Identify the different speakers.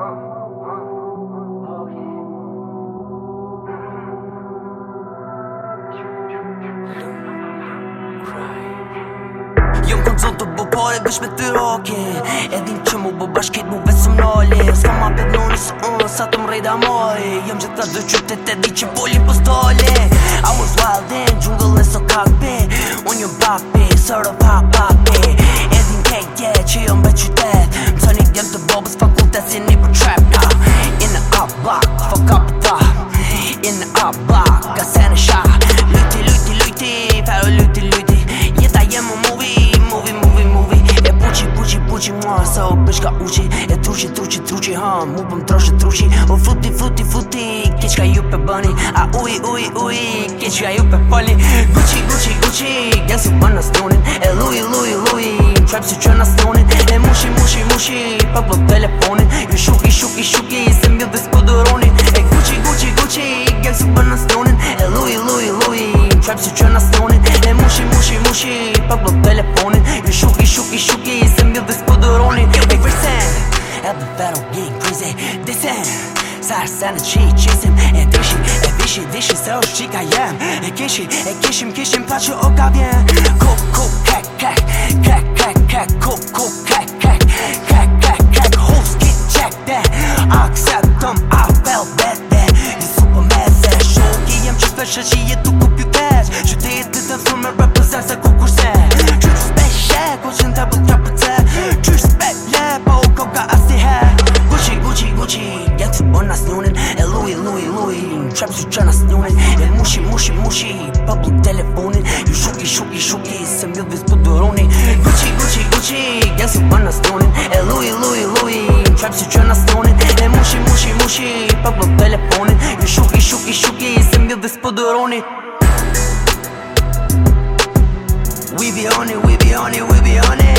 Speaker 1: Jom kanë zotë të bëpare bësh me të rake E që mu bë bashkit mu vesëm në ale Ska ma për në nësë unë sa të më rejtë amare Jom që të dhe qëtë të di që poli për po stale I was wild in, jungle në së kakpe Unë jom bakpe, sërë pa pa bëshka uqi E truqi, truqi, truqi, ha, mu pëm troshe truqi O po futi, futi, futi, keq ka ju pe bëni A uj, uj, uj, keq ka ju pe poli Gucci, Gucci, Gucci, gjenë si mën në stronin E lui, lui, lui, në trap si që në stronin E mushi, mushi, mushi, pa po telefonin Ju shuki, shuki, shuki, se mbjë dhe spodoronin sana çiğçisim E dişi, e dişi, dişi Soğuş çıkayım E kişi, e kişim, kişim Plaçı o kavye Kuk, kuk, kek, kek Kek, kek, kek Kuk, kuk, kek, kek Kek, kek, kek Hus gidecek de Aksettim alfabette Super meze Şokiyim çıkma şaşıyı tukup yükeş Şu değil dedim sonra rapı zerse kukursa Çürüs qëmë su qëna s'njunin E mushi, mushi, mushi i pëblu telefonin Ju shuki, shuki, shuki se mbjot vis për duroni Gucci, Gucci, Gucci gjenë su bëna s'njunin E lui, lui, lui qëmë su qëna s'njunin E mushi, mushi, mushi i pëblu telefonin Ju shuki, shuki, shuki sem mbjot vis për duroni We be on it, we be on it, we be on it